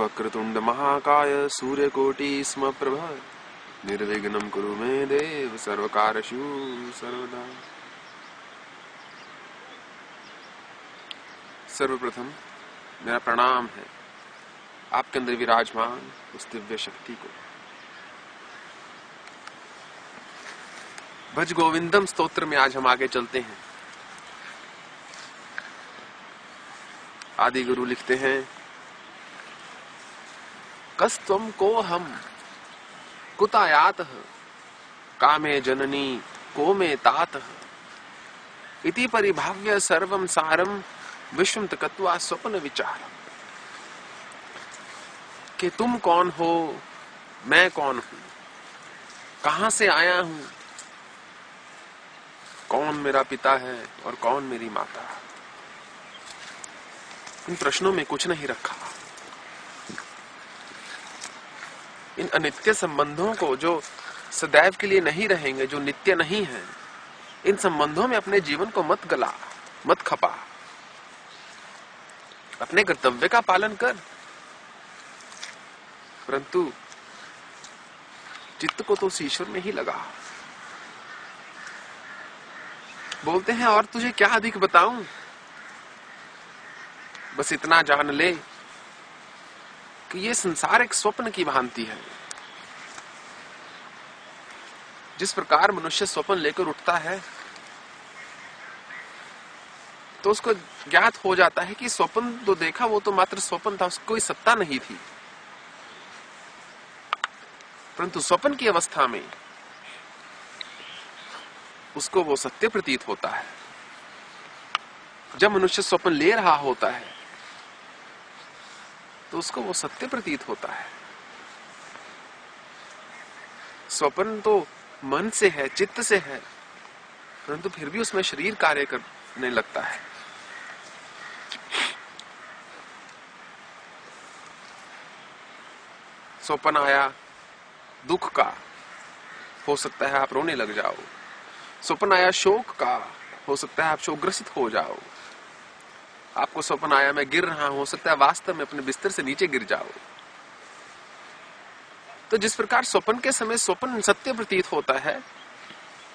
वक्रतुंड महाकाय सूर्यकोटि स्म प्रभ। निर्विघ्नं कुरु मे देव, सर्वकारशु सर्वदा। सर्वप्रथम, मेरा प्रणाम है आपके अंदर विराजमान उस दिव्य शक्ति को। भज गोविंदम स्तोत्र में आज हम आगे चलते हैं। आदि गुरु लिखते हैं कस्तम को हम। कुतायात। कामे जननी को में तात। इति परिभाव्य सर्वम सारम विश्व तकत्वा स्वप्न विचार कि तुम कौन हो, मैं कौन हूँ? कहाँ से आया हूँ? कौन मेरा पिता है और कौन मेरी माता? इन प्रश्नों में कुछ नहीं रखा। इन अनित्य संबंधों को जो सदैव के लिए नहीं रहेंगे, जो नित्य नहीं है, इन संबंधों में अपने जीवन को मत गला, मत खपा। अपने कर्तव्य का पालन कर। परंतु चित्त को तो उस ईश्वर में ही लगा। बोलते हैं, और तुझे क्या अधिक बताऊँ? बस इतना जान ले। कि ये संसार एक स्वप्न की भांति है। जिस प्रकार मनुष्य स्वप्न लेकर उठता है तो उसको ज्ञात हो जाता है कि स्वप्न तो देखा, वो तो मात्र स्वप्न था, उसकी कोई सत्ता नहीं थी। परंतु स्वप्न की अवस्था में उसको वो सत्य प्रतीत होता है। जब मनुष्य स्वप्न ले रहा होता है तो उसको वो सत्य प्रतीत होता है। स्वप्न तो मन से है, चित्त से है, परंतु फिर भी उसमें शरीर कार्य करने लगता है। स्वप्न आया, दुख का, हो सकता है आप रोने लग जाओ। स्वप्न आया शोक का, हो सकता है आप शोकग्रसित हो जाओ। आपको स्वप्न आया, मैं गिर रहा हूँ, हो सकता है वास्तव में अपने बिस्तर से नीचे गिर जाओ तो जिस प्रकार स्वप्न के समय स्वप्न सत्य प्रतीत होता है,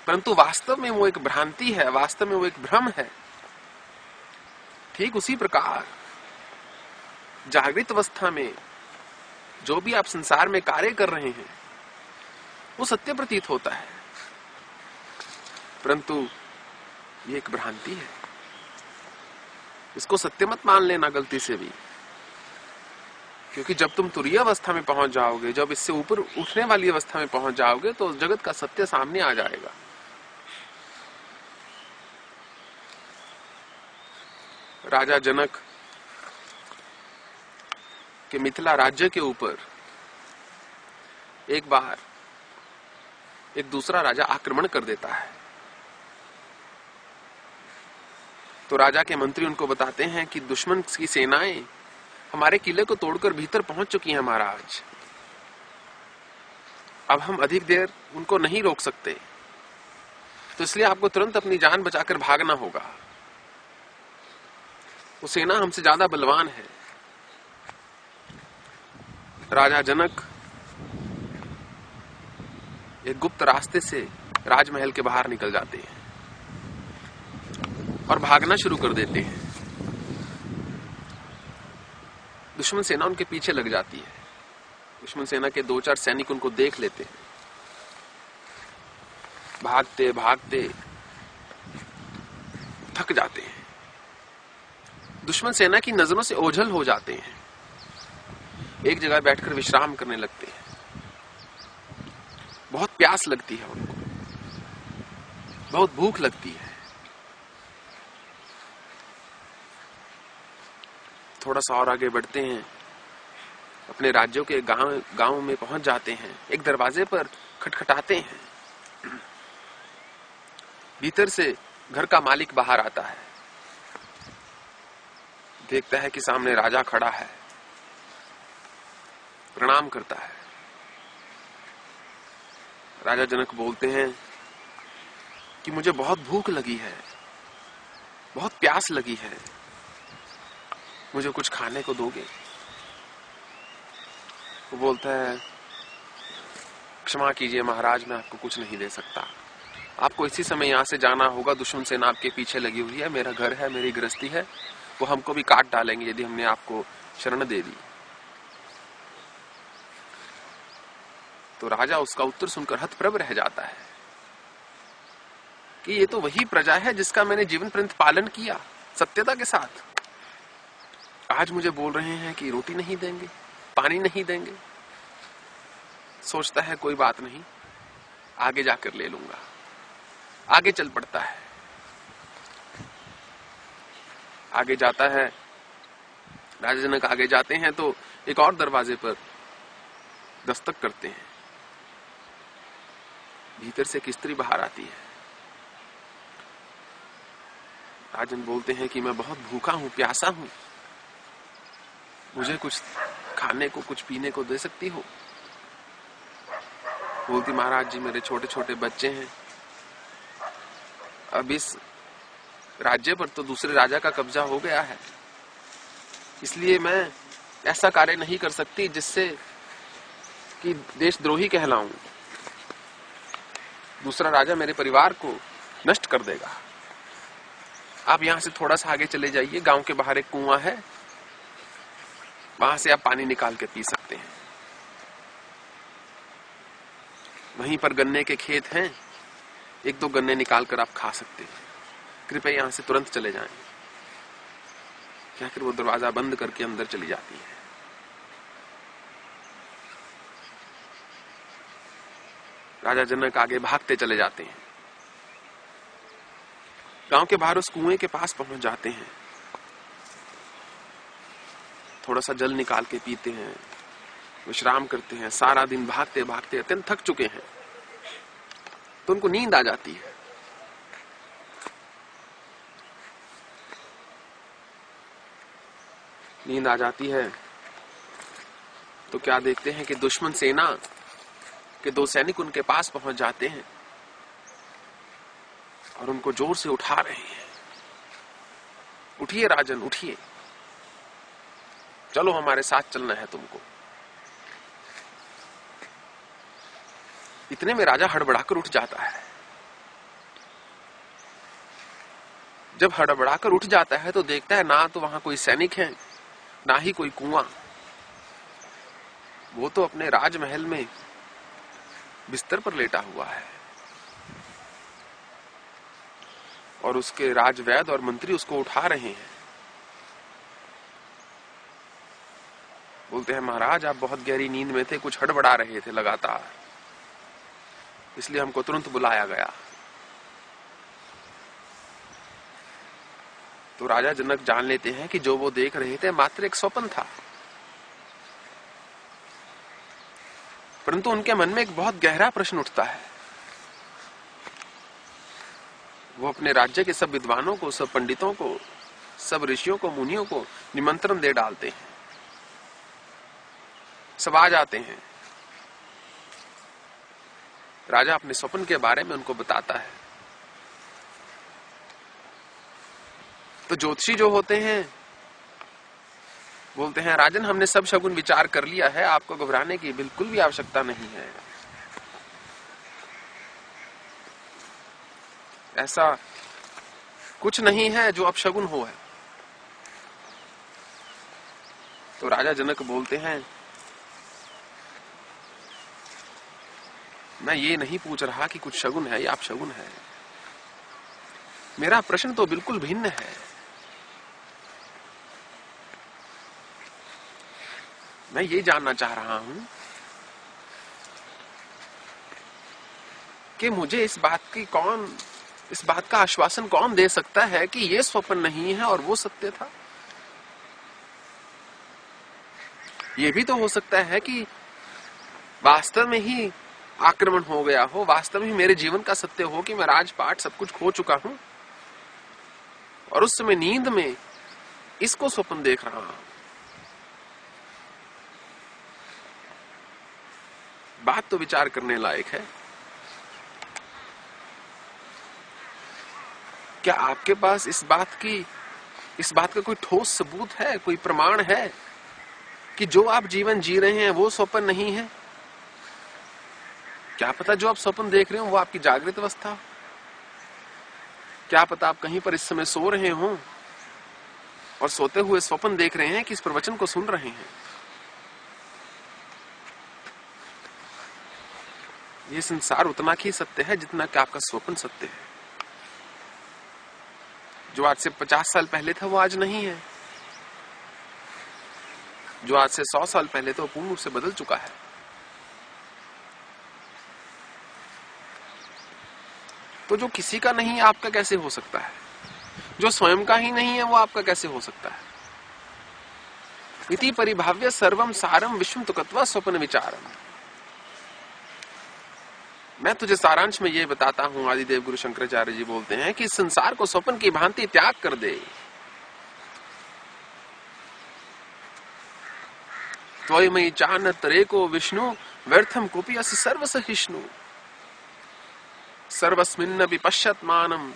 परंतु वास्तव में वो एक भ्रांति है, वास्तव में वो एक भ्रम है, ठीक उसी प्रकार जागृत अवस्था में जो भी आप संसार में कार्य कर रहे हैं, वो सत्य प्रतीत होता है। परंतु ये एक भ्रांति है। इसको सत्य मत मान लेना गलती से भी। क्योंकि जब तुम तुरीय अवस्था में पहुँच जाओगे, जब इससे ऊपर उठने वाली अवस्था में पहुँच जाओगे तो उस जगत का सत्य सामने आ जाएगा। राजा जनक के मिथिला राज्य के ऊपर एक बार एक दूसरा राजा आक्रमण कर देता है। तो राजा के मंत्री उनको बताते हैं कि दुश्मन की सेनाएँ हमारे किले को तोड़कर भीतर पहुँच चुकी हैं महाराज। अब हम अधिक देर उनको नहीं रोक सकते। तो इसलिए आपको तुरंत अपनी जान बचाकर भागना होगा। वो सेना हमसे ज़्यादा बलवान है। राजा जनक एक गुप्त रास्ते से राजमहल के बाहर निकल जाते हैं। और भागना शुरू कर देते हैं। दुश्मन सेना उनके पीछे लग जाती है। दुश्मन सेना के दो चार सैनिक उनको देख लेते हैं। भागते भागते थक जाते हैं। दुश्मन सेना की नज़रों से ओझल हो जाते हैं। एक जगह बैठकर विश्राम करने लगते हैं। बहुत प्यास लगती है उनको। बहुत भूख लगती है। थोड़ा सा और आगे बढ़ते हैं। अपने राज्यों के गाँव गाँव में पहुँच जाते हैं। एक दरवाजे पर खटखटाते हैं। भीतर से घर का मालिक बाहर आता है। देखता है कि सामने राजा खड़ा है। प्रणाम करता है। राजा जनक बोलते हैं कि मुझे बहुत भूख लगी है, बहुत प्यास लगी है। मुझे कुछ खाने को दोगे? वो बोलता है, क्षमा कीजिए महाराज, मैं आपको कुछ नहीं दे सकता। आपको इसी समय यहाँ से जाना होगा, दुश्मन सेना आपके पीछे लगी हुई है, मेरा घर है, मेरी गृहस्थी है, वो हमको भी काट डालेंगे यदि हमने आपको शरण दे दी। तो राजा उसका उत्तर सुनकर हतप्रभ रह जाता है कि ये तो वही प्रजा है जिसका मैंने जीवन पर्यंत पालन किया, सत्यता के साथ। आज मुझे बोल रहे हैं कि रोटी नहीं देंगे, पानी नहीं देंगे। सोचता है कोई बात नहीं, आगे जाकर ले लूँगा। आगे चल पड़ता है। आगे जाता है। राजा जनक आगे जाते हैं तो एक और दरवाजे पर दस्तक करते हैं। भीतर से एक स्त्री बाहर आती है। राजन बोलते हैं कि मैं बहुत भूखा हूँ, प्यासा हूँ। मुझे कुछ खाने को, कुछ पीने को दे सकती हो? बोलती महाराज जी, मेरे छोटे छोटे बच्चे हैं। अब इस राज्य पर तो दूसरे राजा का कब्जा हो गया है। इसलिए मैं ऐसा कार्य नहीं कर सकती जिससे कि देशद्रोही कहलाऊं। दूसरा राजा मेरे परिवार को नष्ट कर देगा। आप यहाँ से थोड़ा सा आगे चले जाइए। गाँव के बाहर एक कुआँ है। वहाँ से आप पानी निकाल के पी सकते हैं। वहीं पर गन्ने के खेत हैं। एक दो गन्ने निकाल कर आप खा सकते हैं। कृपया यहाँ से तुरंत चले जाएँ। कहकर वो दरवाज़ा बंद करके अंदर चली जाती है। राजा जनक आगे भागते चले जाते हैं। गाँव के बाहर उस कुएँ के पास पहुँच जाते हैं। थोड़ा सा जल निकाल के पीते हैं, विश्राम करते हैं, सारा दिन भागते भागते अत्यंत थक चुके हैं तो उनको नींद आ जाती है। नींद आ जाती है तो क्या देखते हैं कि दुश्मन सेना के दो सैनिक उनके पास पहुँच जाते हैं और उनको ज़ोर से उठा रहे हैं। उठिए राजन, उठिए। चलो हमारे साथ चलना है तुमको। इतने में राजा हड़बड़ाकर उठ जाता है। जब हड़बड़ाकर उठ जाता है तो देखता है ना तो वहाँ कोई सैनिक है, ना ही कोई कुआँ। वो तो अपने राजमहल में बिस्तर पर लेटा हुआ है। और उसके राजवैद और मंत्री उसको उठा रहे हैं। बोलते हैं, महाराज, आप बहुत गहरी नींद में थे, कुछ हड़बड़ा रहे थे लगातार। इसलिए हमको तुरंत बुलाया गया। तो राजा जनक जान लेते हैं कि जो वो देख रहे थे मात्र एक स्वप्न था। परंतु उनके मन में एक बहुत गहरा प्रश्न उठता है। वो अपने राज्य के सब विद्वानों को, सब पंडितों को, सब ऋषियों को, मुनियों को निमंत्रण दे डालते हैं। सब आ जाते हैं। राजा अपने स्वप्न के बारे में उनको बताता है। तो ज्योतिषी जो होते हैं, बोलते हैं, राजन, हमने सब शगुन विचार कर लिया है, आपको घबराने की बिल्कुल भी आवश्यकता नहीं है। ऐसा कुछ नहीं है जो अब शगुन हो है। तो राजा जनक बोलते हैं मैं ये नहीं पूछ रहा कि कुछ शगुन है या आप शगुन है। मेरा प्रश्न तो बिल्कुल भिन्न है। मैं ये जानना चाह रहा हूँ कि मुझे इस बात की कौन, इस बात का आश्वासन कौन दे सकता है कि ये स्वप्न नहीं है और वो सत्य था? ये भी तो हो सकता है कि वास्तव में ही आक्रमण हो गया हो, वास्तव में मेरे जीवन का सत्य हो कि मैं राजपाट सब कुछ खो चुका हूँ। और उस समय नींद में इसको स्वप्न देख रहा हूँ। बात तो विचार करने लायक है। क्या आपके पास इस बात की, इस बात का कोई ठोस सबूत है, कोई प्रमाण है कि जो आप जीवन जी रहे हैं वो स्वप्न नहीं है? क्या पता जो आप स्वप्न देख रहे हो, वो आपकी जागृत अवस्था क्या पता आप कहीं पर इस समय सो रहे हो और सोते हुए स्वप्न देख रहे हैं कि इस प्रवचन को सुन रहे हैं? ये संसार उतना ही सत्य है जितना कि आपका स्वप्न सत्य है। जो आज से पचास साल पहले था, वो आज नहीं है। जो आज से सौ साल पहले तो पूर्ण रूप से बदल चुका है। तो जो किसी का नहीं है आपका कैसे हो सकता है? जो स्वयं का ही नहीं है, वो आपका कैसे हो सकता है? इति परिभाव्य सर्वम सारम विश्व तुकत्व स्वप्न विचारम मैं तुझे सारांश में ये बताता हूँ, आदिदेव गुरु शंकराचार्य जी बोलते हैं कि संसार को स्वप्न की भांति त्याग कर दे। त्वयमयी चान तरे को विष्णु व्यर्थम कुपी अस सर्वसहिष्णु। सर्वस्मिन्न विपश्यत मानम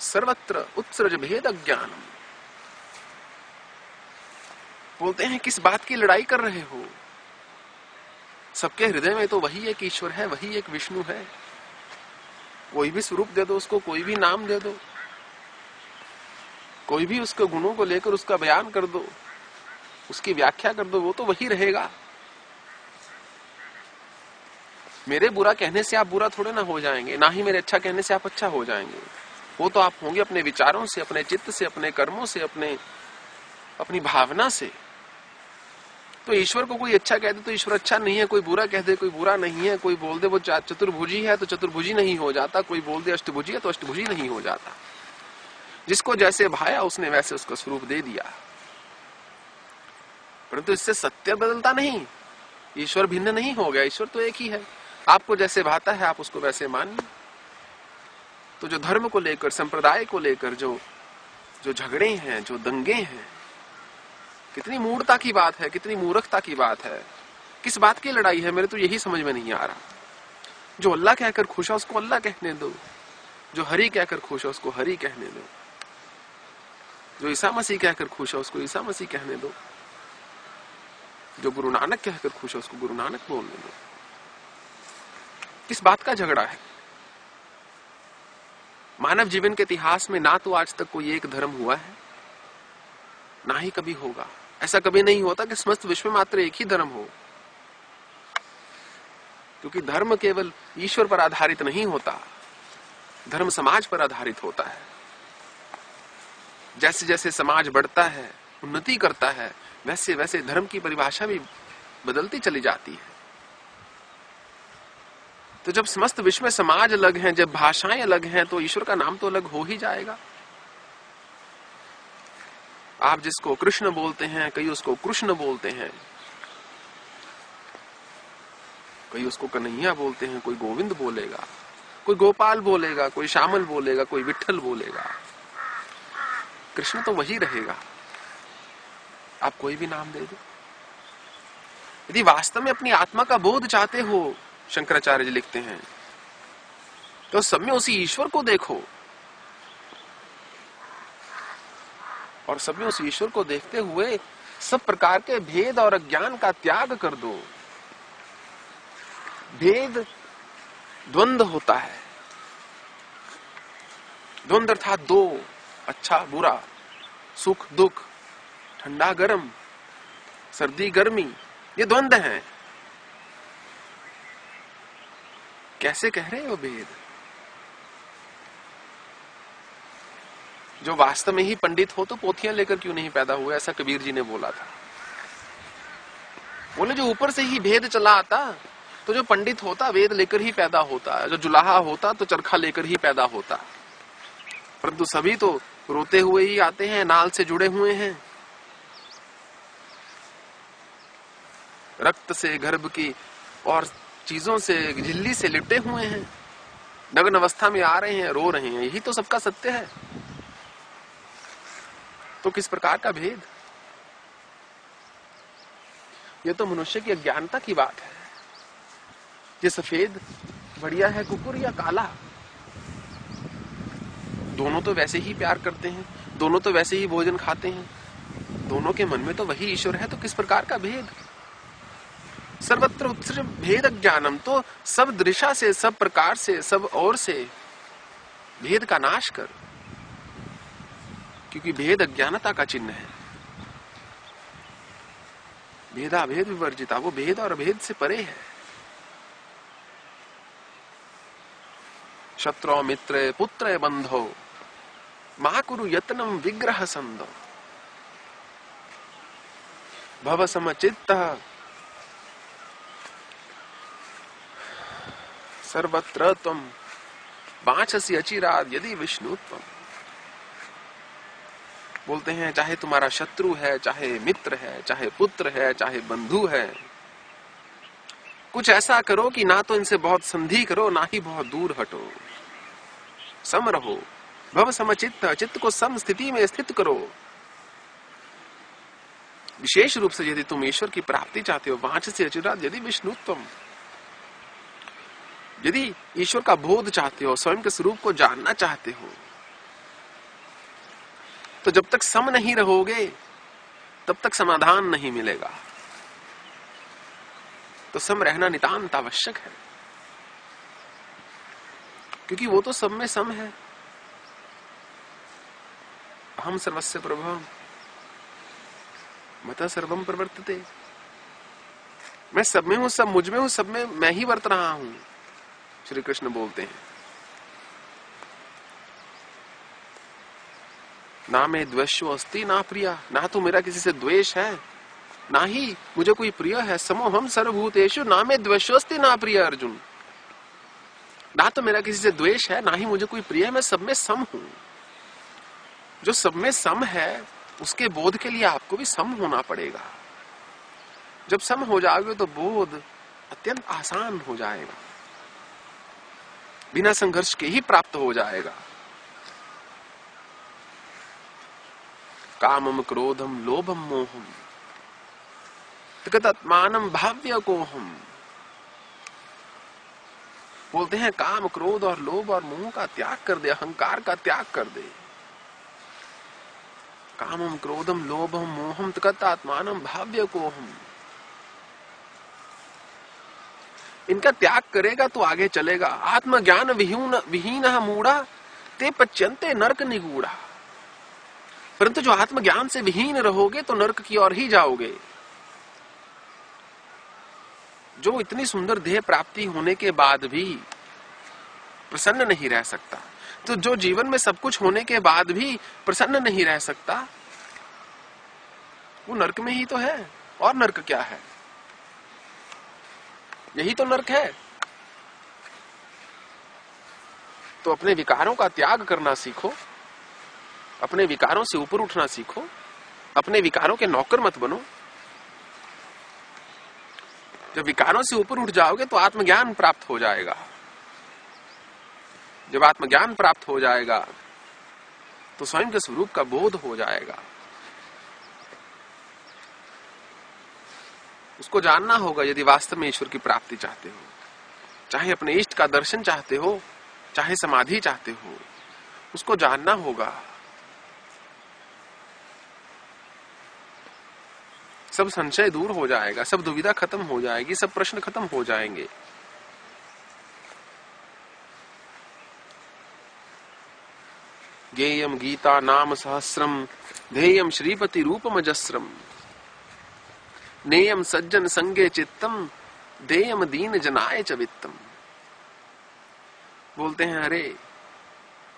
सर्वत्र उत्सृज भेद ज्ञानम बोलते हैं, किस बात की लड़ाई कर रहे हो? सबके हृदय में तो वही एक ईश्वर है, वही एक विष्णु है। कोई भी स्वरूप दे दो, उसको कोई भी नाम दे दो। कोई भी उसके गुणों को लेकर उसका बयान कर दो, उसकी व्याख्या कर दो, वो तो वही रहेगा। मेरे बुरा कहने से आप बुरा थोड़े ना हो जाएँगे, ना ही मेरे अच्छा कहने से आप अच्छा हो जाएँगे। वो तो आप होंगे अपने विचारों से, अपने चित्त से, अपने कर्मों से, अपने, अपनी भावना से। तो ईश्वर को कोई अच्छा कह दे तो ईश्वर अच्छा नहीं है, कोई बुरा कह दे कोई बुरा नहीं है, कोई बोल दे वो चतुर्भुजी है तो चतुर्भुजी नहीं हो जाता, कोई बोल दे अष्टभुजी है तो अष्टभुजी नहीं हो जाता। जिसको जैसे भाया उसने वैसे उसका स्वरूप दे दिया। परंतु इससे सत्य बदलता नहीं, ईश्वर भिन्न नहीं हो गया, ईश्वर तो एक ही है। आपको जैसे भाता है, आप उसको वैसे मान। तो जो धर्म को लेकर, संप्रदाय को लेकर जो जो झगड़े हैं, जो दंगे हैं, कितनी मूर्ता की बात है, कितनी मूर्खता की बात है। किस बात की लड़ाई है, मेरे तो यही समझ में नहीं आ रहा। जो अल्लाह कहकर खुश है, उसको अल्लाह कहने दो। जो हरी कहकर खुश है, उसको हरी कहने दो। जो ईसा मसीह कहकर खुश है, उसको ईसा मसीह कहने दो। जो गुरु नानक कहकर खुश है, उसको गुरु नानक बोलने दो। किस बात का झगड़ा है? मानव जीवन के इतिहास में ना तो आज तक कोई एक धर्म हुआ है, ना ही कभी होगा। ऐसा कभी नहीं होता कि समस्त विश्व मात्र एक ही धर्म हो। क्योंकि धर्म केवल ईश्वर पर आधारित नहीं होता, धर्म समाज पर आधारित होता है। जैसे जैसे समाज बढ़ता है, उन्नति करता है, वैसे वैसे धर्म की परिभाषा भी बदलती चली जाती है। तो जब समस्त विश्व में समाज अलग हैं, जब भाषाएँ अलग हैं तो ईश्वर का नाम तो अलग हो ही जाएगा। आप जिसको कृष्ण बोलते हैं, कई उसको कृष्ण बोलते हैं। कई उसको कन्हैया बोलते हैं, कोई गोविंद बोलेगा, कोई गोपाल बोलेगा, कोई श्यामल बोलेगा, कोई विठल बोलेगा। कृष्ण तो वही रहेगा। आप कोई भी नाम दे दो। यदि वास्तव में अपनी आत्मा का बोध चाहते हो शंकराचार्य जी लिखते हैं। तो सब में उसी ईश्वर को देखो। और सब में उस ईश्वर को देखते हुए सब प्रकार के भेद और अज्ञान का त्याग कर दो। भेद द्वंद होता है। द्वंद अर्थात दो अच्छा बुरा, सुख, दुख, ठंडा, गर्म, सर्दी, गर्मी, ये द्वंद हैं। कैसे कह रहे हो भेद? जो वास्तव में ही पंडित हो तो पोथियाँ लेकर क्यों नहीं पैदा हुए? ऐसा कबीर जी ने बोला था। बोले, जो ऊपर से ही भेद चला आता तो जो पंडित होता, वेद लेकर ही पैदा होता। जो जुलाहा होता तो चरखा लेकर ही पैदा होता। परंतु सभी तो रोते हुए ही आते हैं, नाल से जुड़े हुए हैं। रक्त से गर्भ की और चीज़ों से, झिल्ली से लिपटे हुए हैं। नग्न अवस्था में आ रहे हैं, रो रहे हैं। यही तो सबका सत्य है। तो किस प्रकार का भेद? ये तो मनुष्य की अज्ञानता की बात है। ये सफ़ेद, बढ़िया है, कुकुर या काला? दोनों तो वैसे ही प्यार करते हैं। दोनों तो वैसे ही भोजन खाते हैं। दोनों के मन में तो वही ईश्वर है तो किस प्रकार का भेद? सर्वत्र उत्तर भेद ज्ञानम तो सब दृशा से, सब प्रकार से, सब और से भेद का नाश कर। क्योंकि भेद अज्ञानता का चिन्ह है। भेदा भेद विवर्जिता, वो भेद और भेद से परे है। शत्रु, मित्र, पुत्र, बंधो, महाकुरु, यत्नम, विग्रह संदो भव समचित्त सर्वत्र तम बांछसी अचिराद यदि विष्णु तम बोलते हैं, चाहे तुम्हारा शत्रु है, चाहे मित्र है, चाहे पुत्र है, चाहे बंधु है, कुछ ऐसा करो कि ना तो इनसे बहुत संधि करो, ना ही बहुत दूर हटो। सम रहो, भव समचित्त चित्त को सम स्थिति में स्थित करो। विशेष रूप से यदि तुम ईश्वर की प्राप्ति चाहते हो वांच से अचिराद यदि विष्णुत्व यदि ईश्वर का बोध चाहते हो, स्वयं के स्वरूप को जानना चाहते हो तो जब तक सम नहीं रहोगे, तब तक समाधान नहीं मिलेगा। तो सम रहना नितांत आवश्यक है। क्योंकि वो तो सब में सम है। हम सर्वस्व प्रभव मत सर्वम प्रवर्तते। मैं सब में हूँ, सब मुझमें हूँ, सब में मैं ही वर्त रहा हूँ। श्री कृष्ण बोलते हैं। ना मैं द्वेषो अस्ति, ना प्रिया, ना तो मेरा किसी से द्वेष है। ना ही मुझे कोई प्रिय है समो हम सर्वभूतेशु ना मैं द्वेषोस्ति ना प्रिय अर्जुन। ना तो मेरा किसी से द्वेष है, ना ही मुझे कोई प्रिय है, मैं सब में सम हूँ। जो सब में सम है, उसके बोध के लिए आपको भी सम होना पड़ेगा। जब सम हो जाओगे तो बोध अत्यंत आसान हो जाएगा। बिना संघर्ष के ही प्राप्त हो जाएगा। कामम क्रोधम लोभम मोहम तत्मानम भाव्य को हम बोलते हैं, काम क्रोध और लोभ और मोह का त्याग कर दे, अहंकार का त्याग कर दे। कामम क्रोधम लोभम मोहम तत्मानम भाव्य को हम इनका त्याग करेगा तो आगे चलेगा। आत्मज्ञान विहीन विहीन मूढ़ा, ते पच्यंते नरक निगूढ़ा। परंतु जो आत्मज्ञान से विहीन रहोगे तो नरक की ओर ही जाओगे। जो इतनी सुंदर देह प्राप्ति होने के बाद भी प्रसन्न नहीं रह सकता तो जो जीवन में सब कुछ होने के बाद भी प्रसन्न नहीं रह सकता, वो नरक में ही तो है, और नरक क्या है? यही तो नरक है। तो अपने विकारों का त्याग करना सीखो, अपने विकारों से ऊपर उठना सीखो, अपने विकारों के नौकर मत बनो। जब विकारों से ऊपर उठ जाओगे तो आत्मज्ञान प्राप्त हो जाएगा। जब आत्मज्ञान प्राप्त हो जाएगा तो स्वयं के स्वरूप का बोध हो जाएगा। उसको जानना होगा यदि वास्तव में ईश्वर की प्राप्ति चाहते हो। चाहे अपने इष्ट का दर्शन चाहते हो, चाहे समाधि चाहते हो, उसको जानना होगा। सब संशय दूर हो जाएगा, सब दुविधा खत्म हो जाएगी, सब प्रश्न खत्म हो जाएँगे। गेयम गीता नाम सहस्रम ध्येयम श्रीपति रूपमजस्रम नेयम सज्जन संगे चित्तम, देयम दीन जनाय च वित्तम। बोलते हैं, अरे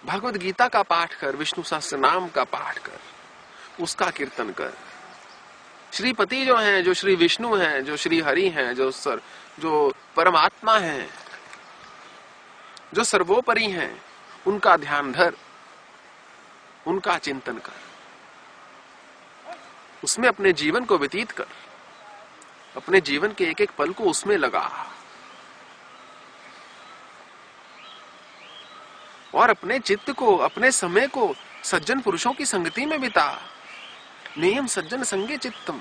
भगवत गीता का पाठ कर, विष्णु सहस्त्र नाम का पाठ कर, उसका कीर्तन कर। श्रीपति जो हैं, जो श्री विष्णु हैं, जो श्री हरि हैं, जो सर, जो परमात्मा हैं, जो सर्वोपरि हैं, उनका ध्यान धर, उनका चिंतन कर। उसमें अपने जीवन को व्यतीत कर। अपने जीवन के एक एक पल को उसमें लगा। और अपने चित्त को, अपने समय को सज्जन पुरुषों की संगति में बिता। नियम सज्जन संगे चित्तम।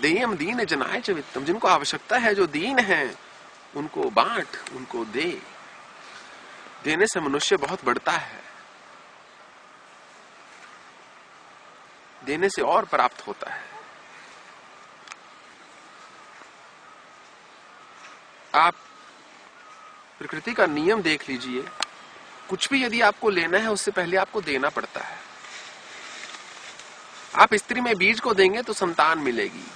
देयम दीन जनाय च वित्तम। जिनको आवश्यकता है, जो दीन है, उनको बांट, उनको दे। देने से मनुष्य बहुत बढ़ता है। देने से और प्राप्त होता है। आप प्रकृति का नियम देख लीजिए। कुछ भी यदि आपको लेना है, उससे पहले आपको देना पड़ता है। आप स्त्री में बीज को देंगे तो संतान मिलेगी।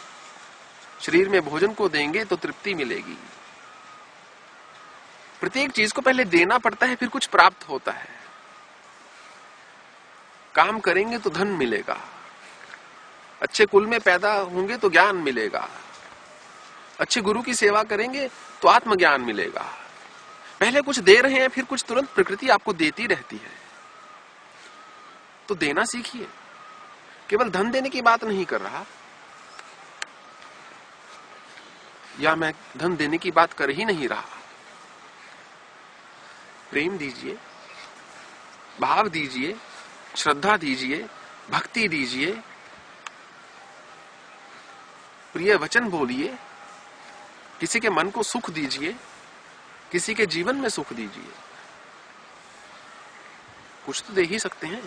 शरीर में भोजन को देंगे तो तृप्ति मिलेगी। प्रत्येक चीज़ को पहले देना पड़ता है, फिर कुछ प्राप्त होता है। काम करेंगे तो धन मिलेगा। अच्छे कुल में पैदा होंगे तो ज्ञान मिलेगा। अच्छे गुरु की सेवा करेंगे तो आत्मज्ञान मिलेगा। पहले कुछ दे रहे हैं, फिर कुछ तुरंत प्रकृति आपको देती रहती है। तो देना सीखिए। केवल धन देने की बात नहीं कर रहा। या मैं धन देने की बात कर ही नहीं रहा। प्रेम दीजिए, भाव दीजिए, श्रद्धा दीजिए, भक्ति दीजिए। प्रिय वचन बोलिए। किसी के मन को सुख दीजिए, किसी के जीवन में सुख दीजिए। कुछ तो दे ही सकते हैं।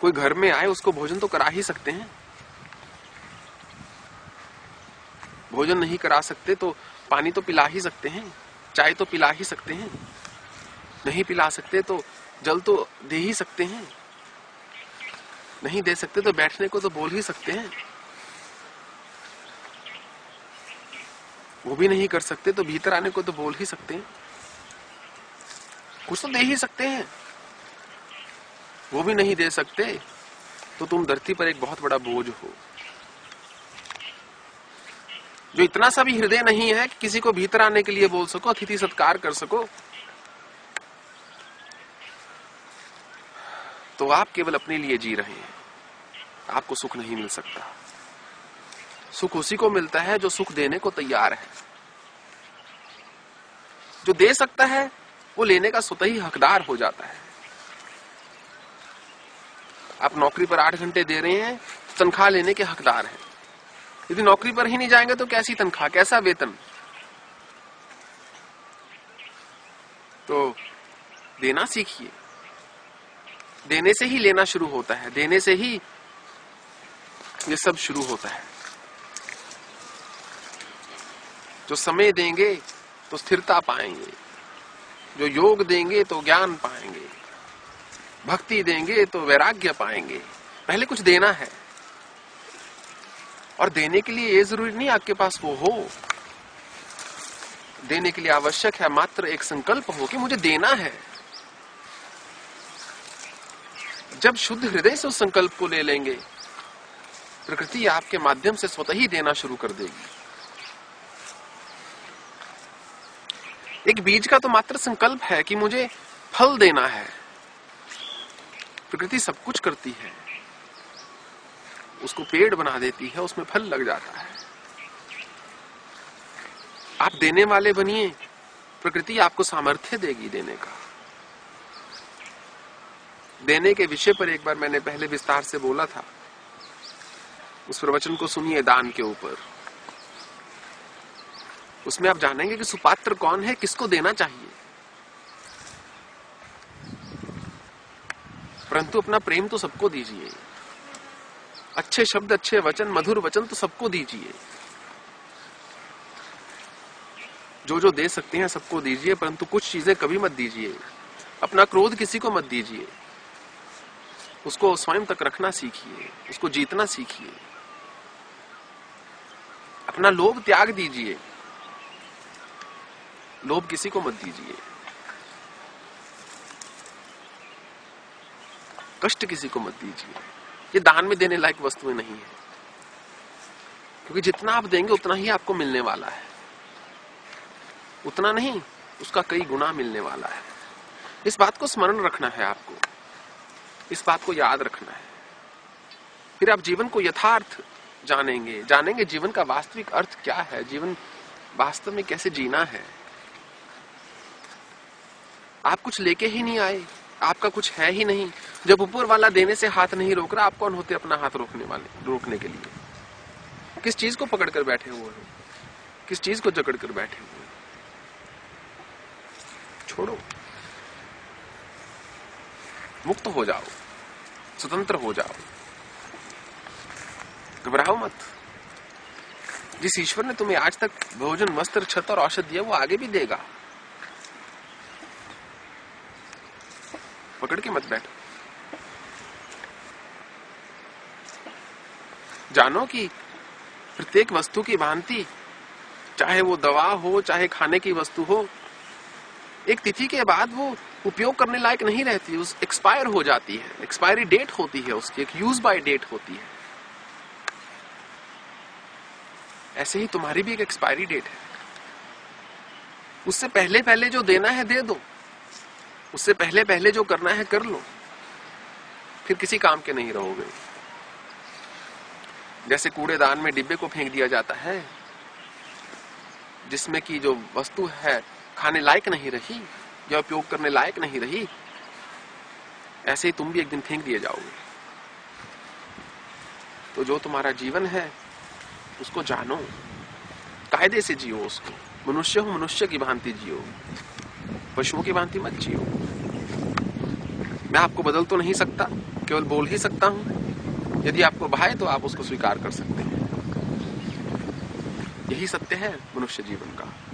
कोई घर में आए, उसको भोजन तो करा ही सकते हैं। भोजन नहीं करा सकते तो पानी तो पिला ही सकते हैं, चाय तो पिला ही सकते हैं। नहीं पिला सकते तो जल तो दे ही सकते हैं। नहीं दे सकते तो बैठने को तो बोल ही सकते हैं। वो भी नहीं कर सकते तो भीतर आने को तो बोल ही सकते हैं। कुछ तो दे ही सकते हैं। वो भी नहीं दे सकते तो तुम धरती पर एक बहुत बड़ा बोझ हो। जो इतना सा भी हृदय नहीं है कि किसी को भीतर आने के लिए बोल सको, अतिथि सत्कार कर सको तो आप केवल अपने लिए जी रहे हैं। आपको सुख नहीं मिल सकता। सुख उसी को मिलता है जो सुख देने को तैयार है। जो दे सकता है, वो लेने का स्वतः ही हकदार हो जाता है। आप नौकरी पर आठ घंटे दे रहे हैं तनख्वाह लेने के हकदार हैं। यदि नौकरी पर ही नहीं जाएँगे तो कैसी तनख्वाह, कैसा वेतन? तो देना सीखिए। देने से ही लेना शुरू होता है, देने से ही ये सब शुरू होता है। जो समय देंगे तो स्थिरता पाएँगे। जो योग देंगे तो ज्ञान पाएँगे। भक्ति देंगे तो वैराग्य पाएँगे। पहले कुछ देना है। और देने के लिए ये ज़रूरी नहीं आपके पास वो हो। देने के लिए आवश्यक है मात्र एक संकल्प हो कि मुझे देना है। जब शुद्ध हृदय से उस संकल्प को ले लेंगे, प्रकृति आपके माध्यम से स्वतः ही देना शुरू कर देगी। एक बीज का तो मात्र संकल्प है कि मुझे फल देना है। प्रकृति सब कुछ करती है। उसको पेड़ बना देती है, उसमें फल लग जाता है। आप देने वाले बनिए, प्रकृति आपको सामर्थ्य देगी देने का। देने के विषय पर एक बार मैंने पहले विस्तार से बोला था। उस प्रवचन को सुनिए दान के ऊपर। उसमें आप जानेंगे कि सुपात्र कौन है, किसको देना चाहिए। परंतु अपना प्रेम तो सबको दीजिए। अच्छे शब्द, अच्छे वचन, मधुर वचन तो सबको दीजिए। जो जो दे सकते हैं सबको दीजिए, परंतु कुछ चीज़ें कभी मत दीजिए। अपना क्रोध किसी को मत दीजिए। उसको स्वयं तक रखना सीखिए, उसको जीतना सीखिए। अपना लोभ त्याग दीजिए। लोभ किसी को मत दीजिए। कष्ट किसी को मत दीजिए। ये दान में देने लायक वस्तुएँ नहीं है। क्योंकि जितना आप देंगे, उतना ही आपको मिलने वाला है। उतना नहीं, उसका कई गुना मिलने वाला है। इस बात को स्मरण रखना है आपको। इस बात को याद रखना है। फिर आप जीवन को यथार्थ जानेंगे। जानेंगे जीवन का वास्तविक अर्थ क्या है? जीवन वास्तव में कैसे जीना है? आप कुछ लेके ही नहीं आए। आपका कुछ है ही नहीं। जब ऊपर वाला देने से हाथ नहीं रोक रहा, आप कौन होते अपना हाथ रोकने वाले, रोकने के लिए? किस चीज़ को पकड़ कर बैठे हुए हो? किस चीज़ को जकड़ कर बैठे हुए छोड़ो। मुक्त हो जाओ। स्वतंत्र हो जाओ। घबराओ मत। जिस ईश्वर ने तुम्हें आज तक भोजन, वस्त्र, छत और औषध दिया, वो आगे भी देगा। पकड़ के मत बैठो। जानो कि प्रत्येक वस्तु की भांति, चाहे वो दवा हो, चाहे खाने की वस्तु हो एक तिथि के बाद वो उपयोग करने लायक नहीं रहती, उस एक्सपायर हो जाती है। एक्सपायरी डेट होती है उसकी, एक यूज़ बाय डेट होती है। ऐसे ही तुम्हारी भी एक एक्सपायरी डेट है। उससे पहले पहले जो देना है दे दो। उससे पहले पहले जो करना है कर लो। फिर किसी काम के नहीं रहोगे। जैसे कूड़ेदान में डिब्बे को फेंक दिया जाता है, जिसमें की जो वस्तु है खाने लायक नहीं रही, या उपयोग करने लायक नहीं रही, ऐसे ही तुम भी एक दिन फेंक दिए जाओगे। तो जो तुम्हारा जीवन है, उसको जानो। कायदे से जियो उसको। मनुष्य हो, मनुष्य की भांति जियो। पशुओं की भांति मत जियो। मैं आपको बदल तो नहीं सकता, केवल बोल ही सकता हूँ। यदि आपको भाए तो आप उसको स्वीकार कर सकते हैं। यही सत्य है मनुष्य जीवन का।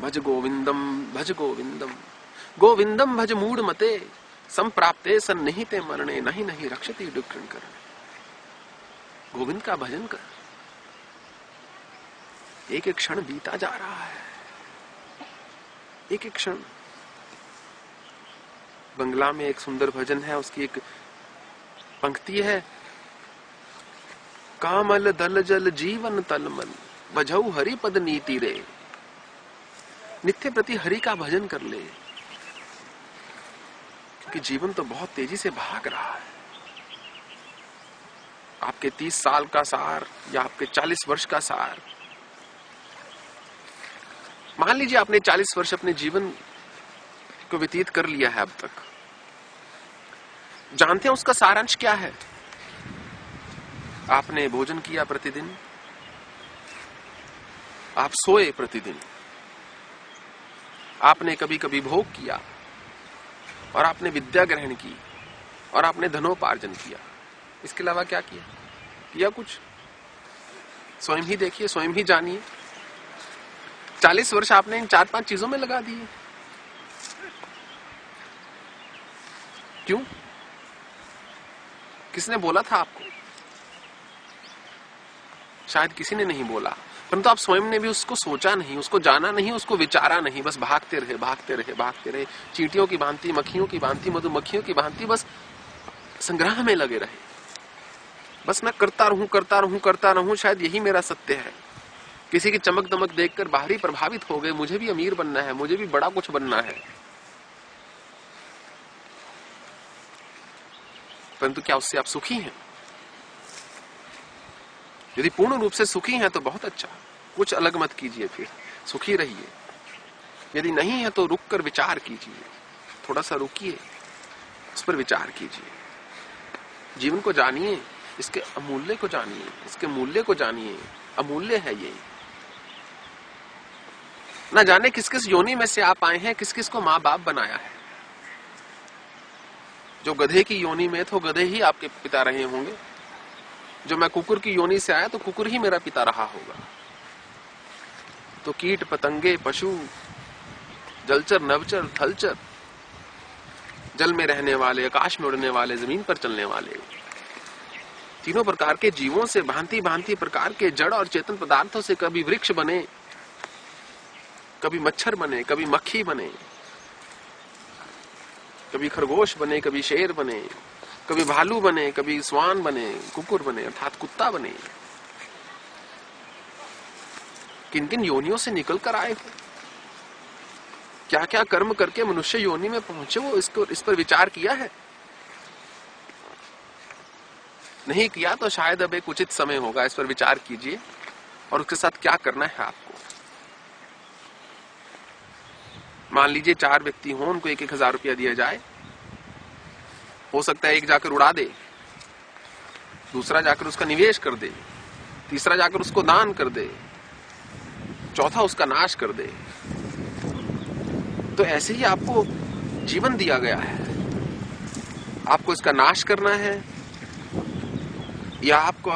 भज गोविंदम भज गोविंदम। गोविंदम भज मूड मते, संप्राप्ते सन्निहिते मरणे, नहीं नहीं रक्षती डुक्रण कर गोविंद का भजन कर। एक एक क्षण बीता जा रहा है। एक एक क्षण। बंगला में एक सुंदर भजन है, उसकी एक पंक्ति है। कामल दल जल जीवन तलमल, बझऊ हरि पद नीति रे। नित्य प्रति हरि का भजन कर ले। क्योंकि जीवन तो बहुत तेज़ी से भाग रहा है। आपके तीस साल का सार या आपके चालीस वर्ष का सार। मान लीजिए आपने 40 वर्ष अपने जीवन को व्यतीत कर लिया है अब तक। जानते हैं उसका सारांश क्या है? आपने भोजन किया प्रतिदिन। आप सोए प्रतिदिन। आपने कभी कभी भोग किया, और आपने विद्या ग्रहण की, और आपने धनोपार्जन किया। इसके अलावा क्या किया? किया कुछ? स्वयं ही देखिए, स्वयं ही जानिए। चालीस वर्ष आपने इन चार पाँच चीज़ों में लगा दिए। क्यों? किसने बोला था आपको? शायद किसी ने नहीं बोला। परंतु आप स्वयं ने भी उसको सोचा नहीं, उसको जाना नहीं, उसको विचारा नहीं, बस भागते रहे भागते रहे भागते रहे। चींटियों की भांति, मक्खियों की भांति, मधुमक्खियों की भांति, बस संग्रह में लगे रहे। बस मैं करता रहूँ करता रहूँ करता रहूँ, शायद यही मेरा सत्य है। किसी की चमक दमक देखकर बाहरी प्रभावित हो गए, मुझे भी अमीर बनना है, मुझे भी बड़ा कुछ बनना है। परंतु क्या उससे आप सुखी हैं? यदि पूर्ण रूप से सुखी हैं तो बहुत अच्छा। कुछ अलग मत कीजिए फिर। सुखी रहिए। यदि नहीं है तो रुक कर विचार कीजिए। थोड़ा सा रुकिए। उस पर विचार कीजिए। जीवन को जानिए। इसके अमूल्य को जानिए। इसके मूल्य को जानिए। अमूल्य है ये। ना जाने किस किस योनि में से आप आए हैं किस किस को माँ बाप बनाया है। जो गधे की योनि में तो गधे ही आपके पिता रहे होंगे। जो मैं कुकुर की योनि से आया तो कुकुर ही मेरा पिता रहा होगा। तो कीट, पतंगे, पशु, जलचर, नवचर, थलचर, जल में रहने वाले, आकाश में उड़ने वाले, ज़मीन पर चलने वाले, तीनों प्रकार के जीवों से भांति भांति प्रकार के जड़ और चेतन पदार्थों से कभी वृक्ष बने, कभी मच्छर बने, कभी मक्खी बने, कभी खरगोश बने, कभी शेर बने। कभी भालू बने, कभी स्वान बने, कुकुर बने, अर्थात कुत्ता बने। किन किन योनियों से निकल कर आए हो क्या क्या कर्म करके मनुष्य योनि में पहुँचे, वो इसको, इस पर विचार किया है? नहीं किया तो शायद अब एक उचित समय होगा, इस पर विचार कीजिए, और उसके साथ क्या करना है आपको? मान लीजिए चार व्यक्ति हों, उनको एक एक हज़ार रुपया दिया जाए हो सकता है एक जाकर उड़ा दे, दूसरा जाकर उसका निवेश कर दे, तीसरा जाकर उसको दान कर दे, चौथा उसका नाश कर दे। तो ऐसे ही आपको जीवन दिया गया है। आपको इसका नाश करना है, या आपको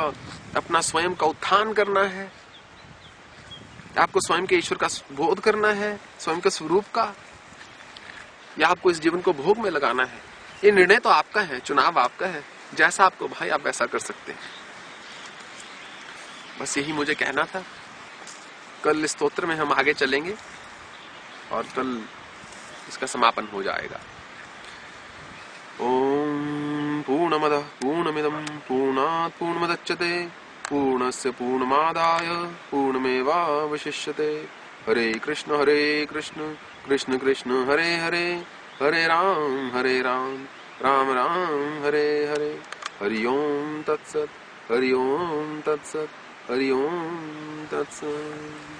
अपना स्वयं का उत्थान करना है, आपको स्वयं के ईश्वर का बोध करना है, स्वयं के स्वरूप का, या आपको इस जीवन को भोग में लगाना है। ये निर्णय तो आपका है, चुनाव आपका है। जैसा आपको भाई, आप वैसा कर सकते हैं। बस यही मुझे कहना था। कल स्तोत्र में हम आगे चलेंगे और कल इसका समापन हो जाएगा। ओम पूर्ण पूर्णमद पूर्णमिदम पूर्णात् पूर्णमदच्यते पूर्णस्य पूर्णमादाय पूर्णमेवावशिष्यते। हरे कृष्ण हरे कृष्ण कृष्ण कृष्ण, हरे हरे हरे राम हरे राम। राम राम हरे हरे। हरि ओम तत्सत हरि तत्सत हरि ओम तत्सत।